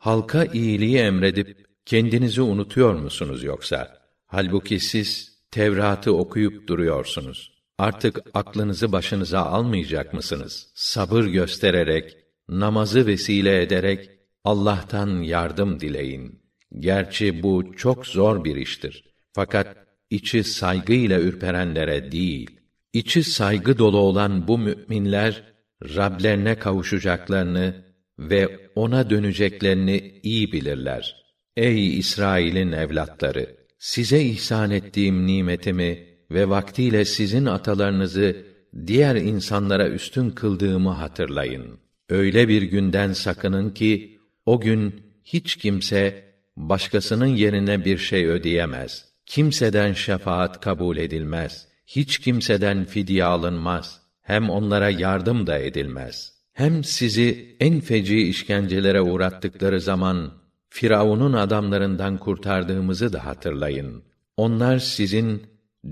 halka iyiliği emredip kendinizi unutuyor musunuz yoksa? Halbuki siz Tevrat'ı okuyup duruyorsunuz. Artık aklınızı başınıza almayacak mısınız? Sabır göstererek, namazı vesile ederek Allah'tan yardım dileyin. Gerçi bu çok zor bir iştir. Fakat içi saygıyla ürperenlere değil, içi saygı dolu olan bu müminler Rablerine kavuşacaklarını ve ona döneceklerini iyi bilirler. Ey İsrail'in evlatları, size ihsan ettiğim nimetimi ve vaktiyle sizin atalarınızı diğer insanlara üstün kıldığımı hatırlayın. Öyle bir günden sakının ki o gün hiç kimse başkasının yerine bir şey ödeyemez. Kimseden şefaat kabul edilmez. Hiç kimseden fidye alınmaz. Hem onlara yardım da edilmez. Hem sizi en feci işkencelere uğrattıkları zaman Firavun'un adamlarından kurtardığımızı da hatırlayın. Onlar sizin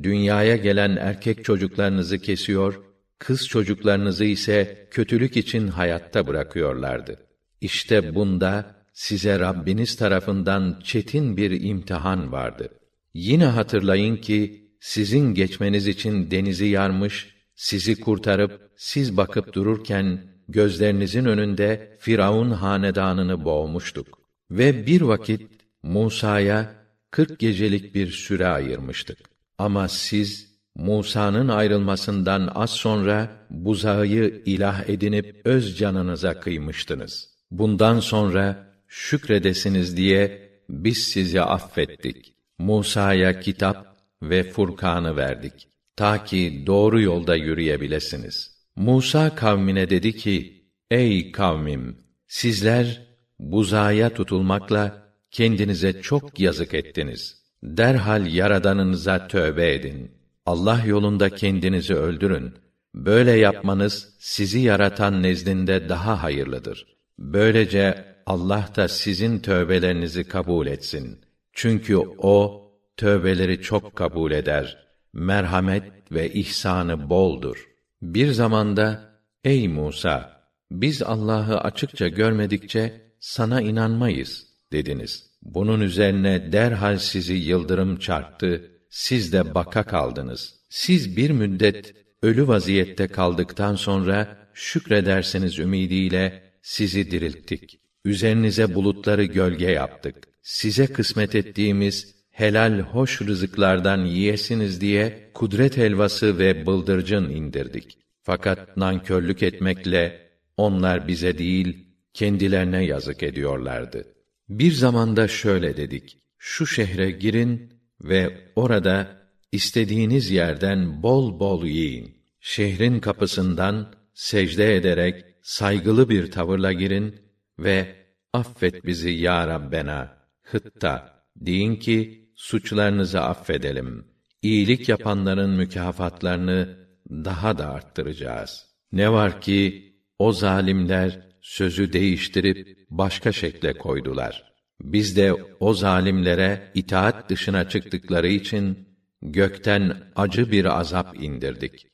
dünyaya gelen erkek çocuklarınızı kesiyor, kız çocuklarınızı ise kötülük için hayatta bırakıyorlardı. İşte bunda size Rabbiniz tarafından çetin bir imtihan vardı. Yine hatırlayın ki sizin geçmeniz için denizi yarmış, sizi kurtarıp siz bakıp dururken gözlerinizin önünde Firavun hanedanını boğmuştuk. Ve bir vakit Musa'ya kırk gecelik bir süre ayırmıştık. Ama siz Musa'nın ayrılmasından az sonra buzağıyı ilah edinip öz canınıza kıymıştınız. Bundan sonra şükredesiniz diye biz sizi affettik. Musa'ya kitap ve Furkan'ı verdik. Ta ki doğru yolda yürüyebilesiniz. Musa kavmine dedi ki, Ey kavmim! Sizler buzağıya tutulmakla kendinize çok yazık ettiniz. Derhal yaradanınıza tövbe edin. Allah yolunda kendinizi öldürün. Böyle yapmanız sizi yaratan nezdinde daha hayırlıdır. Böylece Allah da sizin tövbelerinizi kabul etsin. Çünkü o tövbeleri çok kabul eder. Merhamet ve ihsanı boldur. Bir zamanda ey Musa biz Allah'ı açıkça görmedikçe sana inanmayız dediniz. Bunun üzerine derhal sizi yıldırım çarptı, siz de baka kaldınız. Siz bir müddet ölü vaziyette kaldıktan sonra şükredersiniz ümidiyle sizi dirilttik. Üzerinize bulutları gölge yaptık. Size kısmet ettiğimiz helal hoş rızıklardan yiyesiniz diye kudret helvası ve bıldırcın indirdik. Fakat nankörlük etmekle onlar bize değil kendilerine yazık ediyorlardı. Bir zamanda şöyle dedik: Şu şehre girin ve orada istediğiniz yerden bol bol yiyin. Şehrin kapısından secde ederek saygılı bir tavırla girin ve affet bizi ya Rabbena hıtta deyin ki suçlarınızı affedelim. İyilik yapanların mükafatlarını daha da arttıracağız. Ne var ki o zalimler sözü değiştirip başka şekle koydular. Biz de o zalimlere itaat dışına çıktıkları için gökten acı bir azap indirdik.